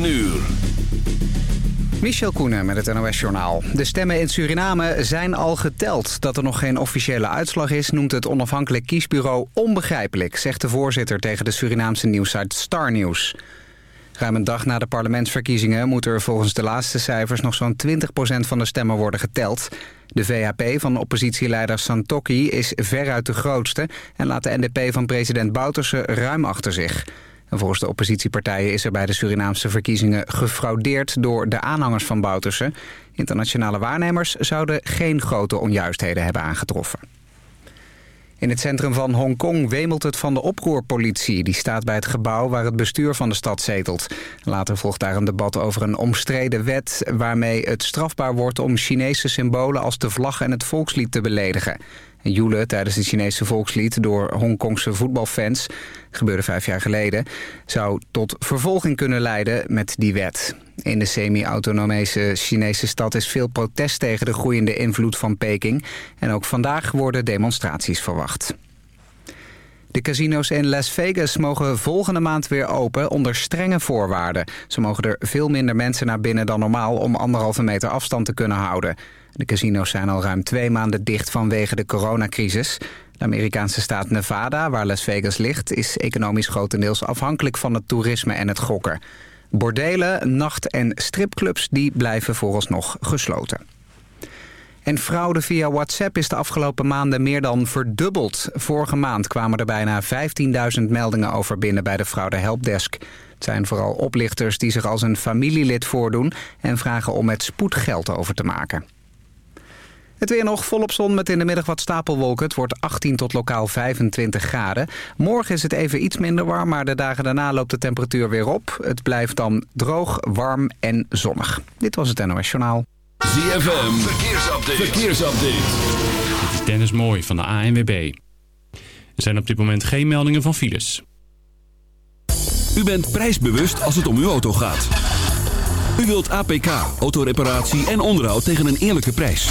9 uur. Michel Koenen met het NOS-journaal. De stemmen in Suriname zijn al geteld. Dat er nog geen officiële uitslag is, noemt het onafhankelijk kiesbureau onbegrijpelijk... zegt de voorzitter tegen de Surinaamse nieuwssite Star News. Ruim een dag na de parlementsverkiezingen moet er volgens de laatste cijfers... nog zo'n 20% van de stemmen worden geteld. De VHP van oppositieleider Santokki is veruit de grootste... en laat de NDP van president Bouterse ruim achter zich... volgens de oppositiepartijen is er bij de Surinaamse verkiezingen gefraudeerd door de aanhangers van Bouterse. Internationale waarnemers zouden geen grote onjuistheden hebben aangetroffen. In het centrum van Hongkong wemelt het van de oproerpolitie. Die staat bij het gebouw waar het bestuur van de stad zetelt. Later volgt daar een debat over een omstreden wet... waarmee het strafbaar wordt om Chinese symbolen als de vlag en het volkslied te beledigen. Joelen tijdens het Chinese volkslied door Hongkongse voetbalfans... gebeurde vijf jaar geleden... zou tot vervolging kunnen leiden met die wet. In de semi-autonomese Chinese stad is veel protest tegen de groeiende invloed van Peking. En ook vandaag worden demonstraties verwacht. De casino's in Las Vegas mogen volgende maand weer open onder strenge voorwaarden. Ze mogen er veel minder mensen naar binnen dan normaal om anderhalve meter afstand te kunnen houden. De casino's zijn al ruim twee maanden dicht vanwege de coronacrisis. De Amerikaanse staat Nevada, waar Las Vegas ligt, is economisch grotendeels afhankelijk van het toerisme en het gokken. Bordelen, nacht- en stripclubs die blijven vooralsnog gesloten. En fraude via WhatsApp is de afgelopen maanden meer dan verdubbeld. Vorige maand kwamen er bijna 15.000 meldingen over binnen bij de fraude helpdesk. Het zijn vooral oplichters die zich als een familielid voordoen... en vragen om met spoed geld over te maken. Het weer nog volop zon met in de middag wat stapelwolken. Het wordt 18 tot lokaal 25 graden. Morgen is het even iets minder warm, maar de dagen daarna loopt de temperatuur weer op. Het blijft dan droog, warm en zonnig. Dit was het NOS Journaal. ZFM, verkeersupdate. verkeersupdate. Dit is Dennis Mooi van de ANWB. Er zijn op dit moment geen meldingen van files. U bent prijsbewust als het om uw auto gaat. U wilt APK, autoreparatie en onderhoud tegen een eerlijke prijs.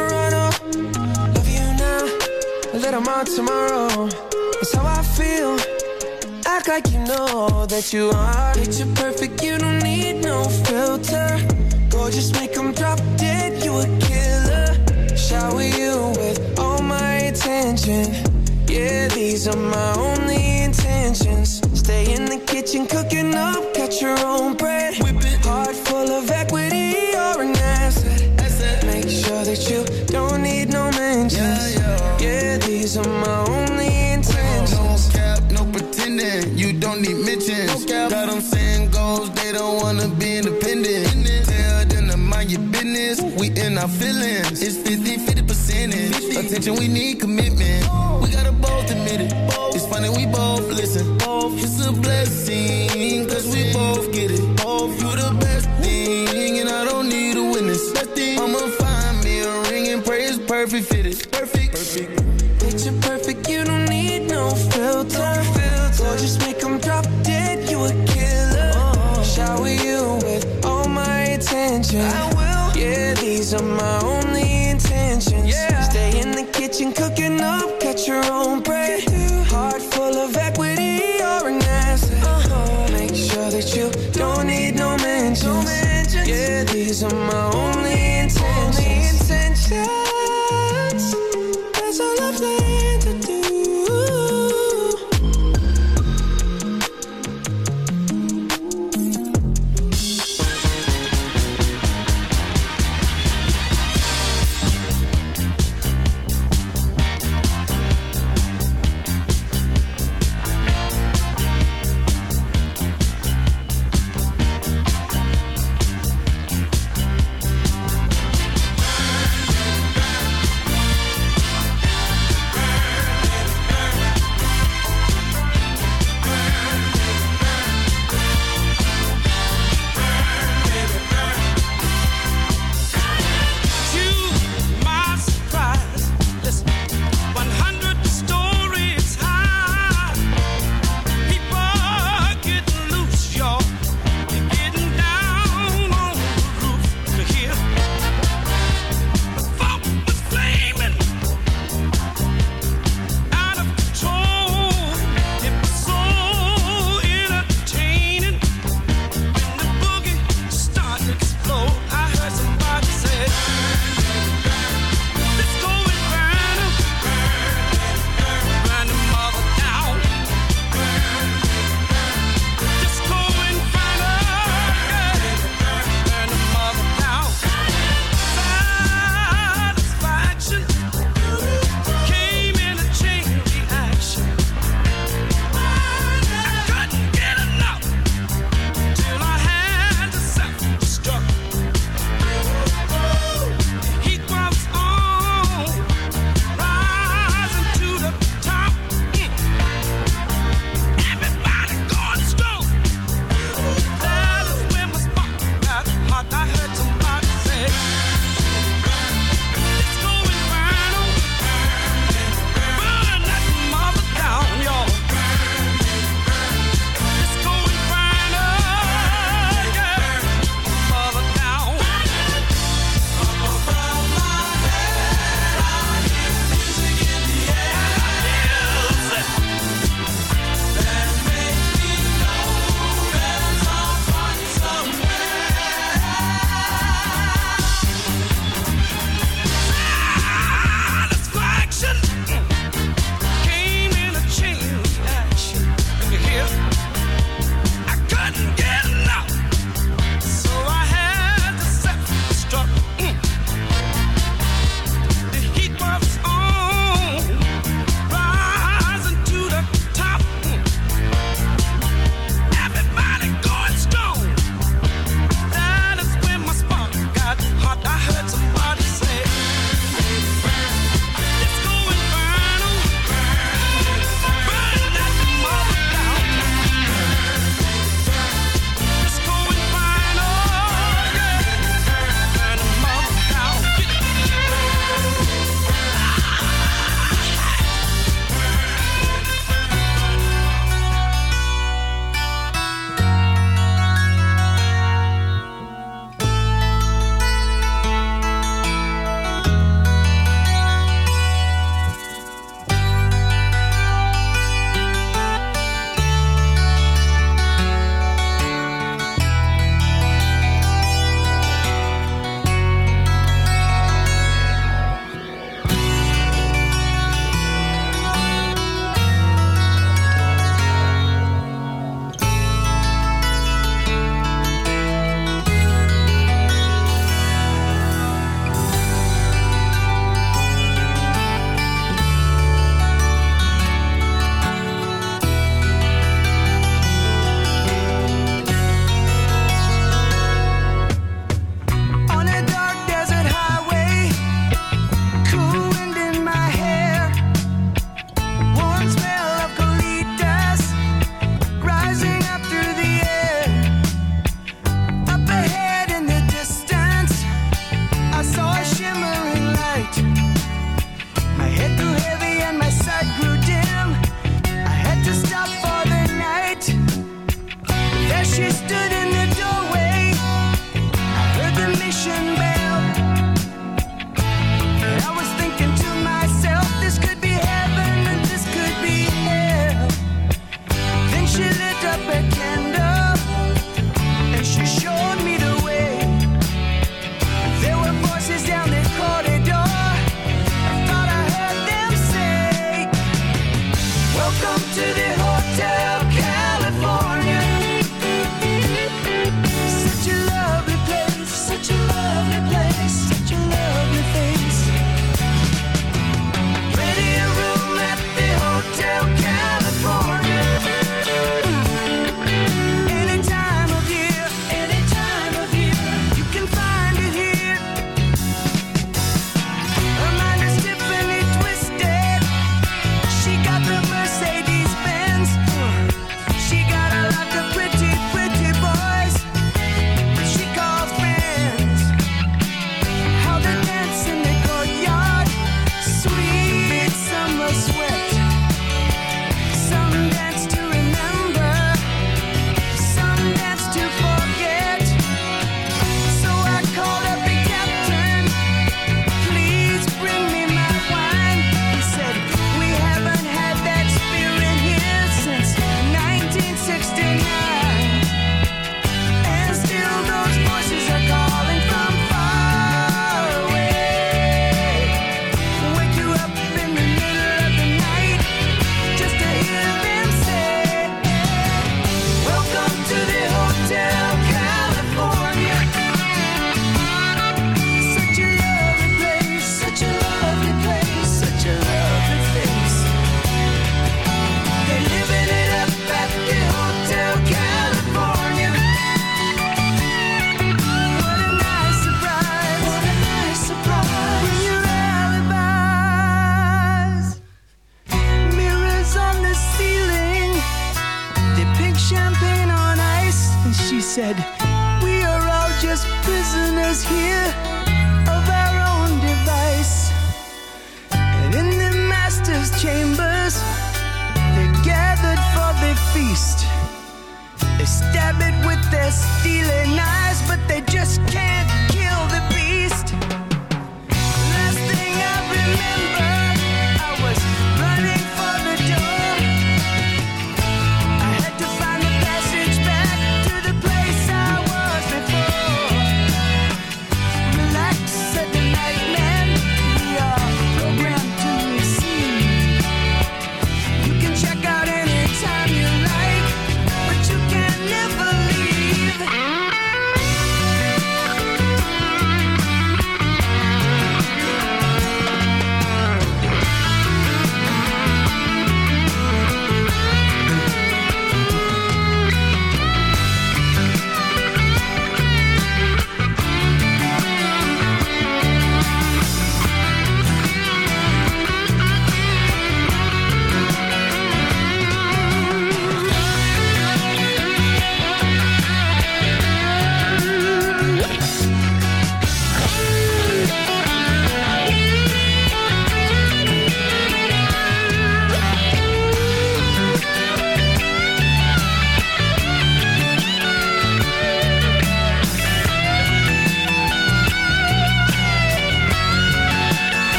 run up. Love you now, a little more tomorrow. That's how I feel. Act like you know that you are. Picture perfect, you don't need no filter. Gorgeous, make them drop dead, you a killer. Shower you with all my attention. Yeah, these are my only intentions. Stay in the kitchen, cooking up, cut your own bread our feelings. It's 50, 50 percentage. Attention, we need commitment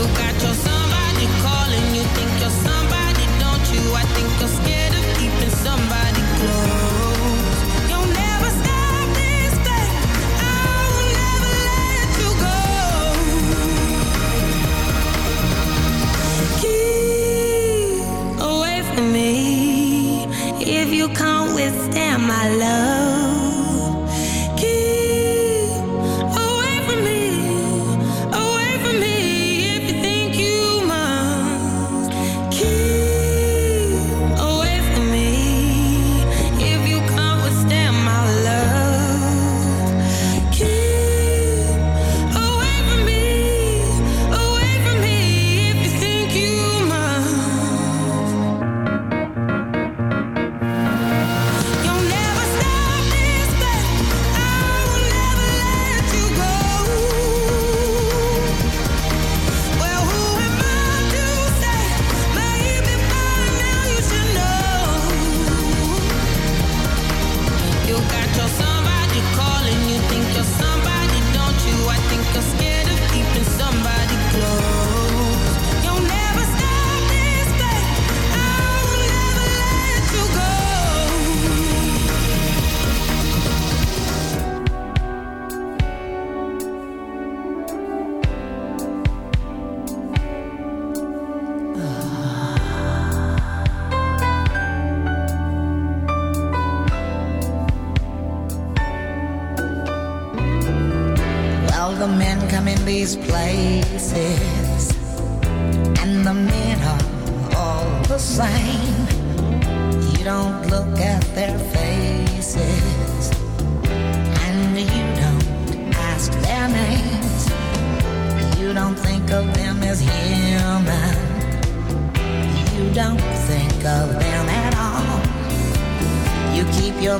You got your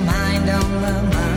mind on the money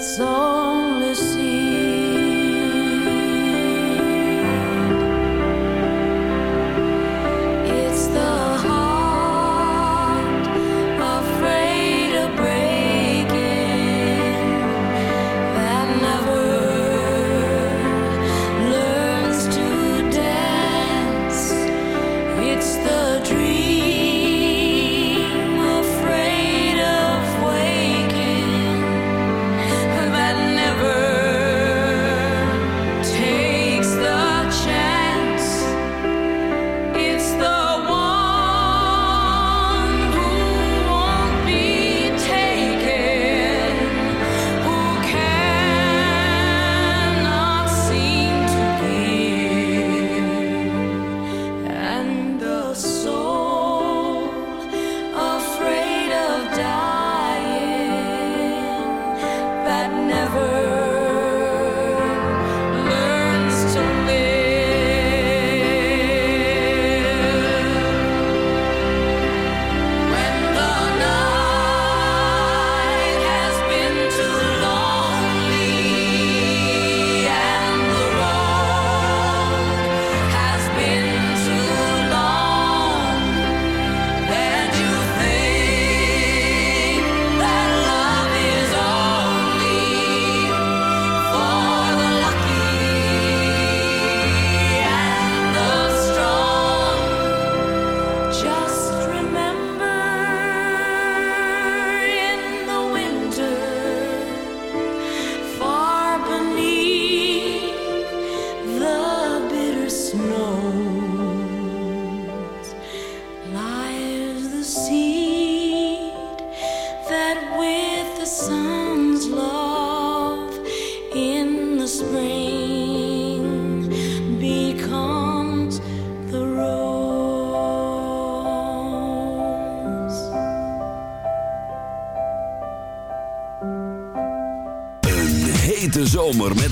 it's all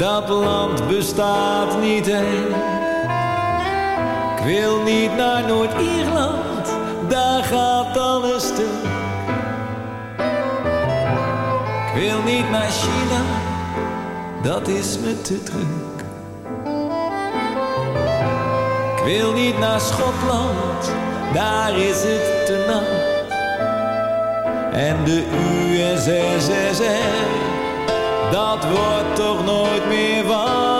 Dat land bestaat niet echt. Ik wil niet naar Noord-Ierland, daar gaat alles stuk. Ik wil niet naar China, dat is me te druk. Ik wil niet naar Schotland, daar is het te nat. En de USSR, dat wordt toch nooit meer wat.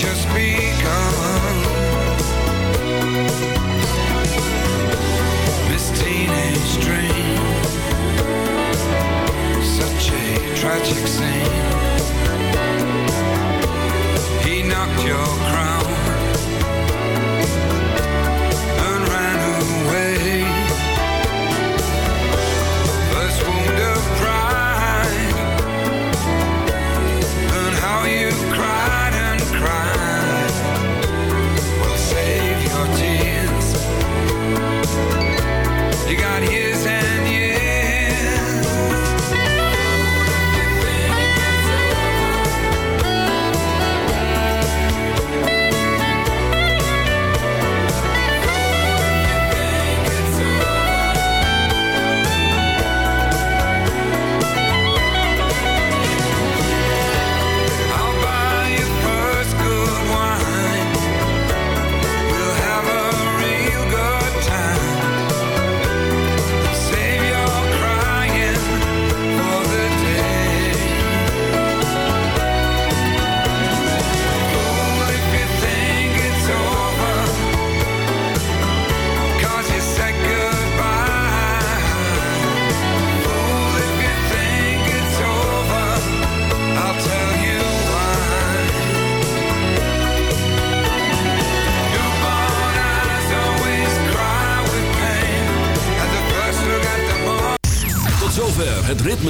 just be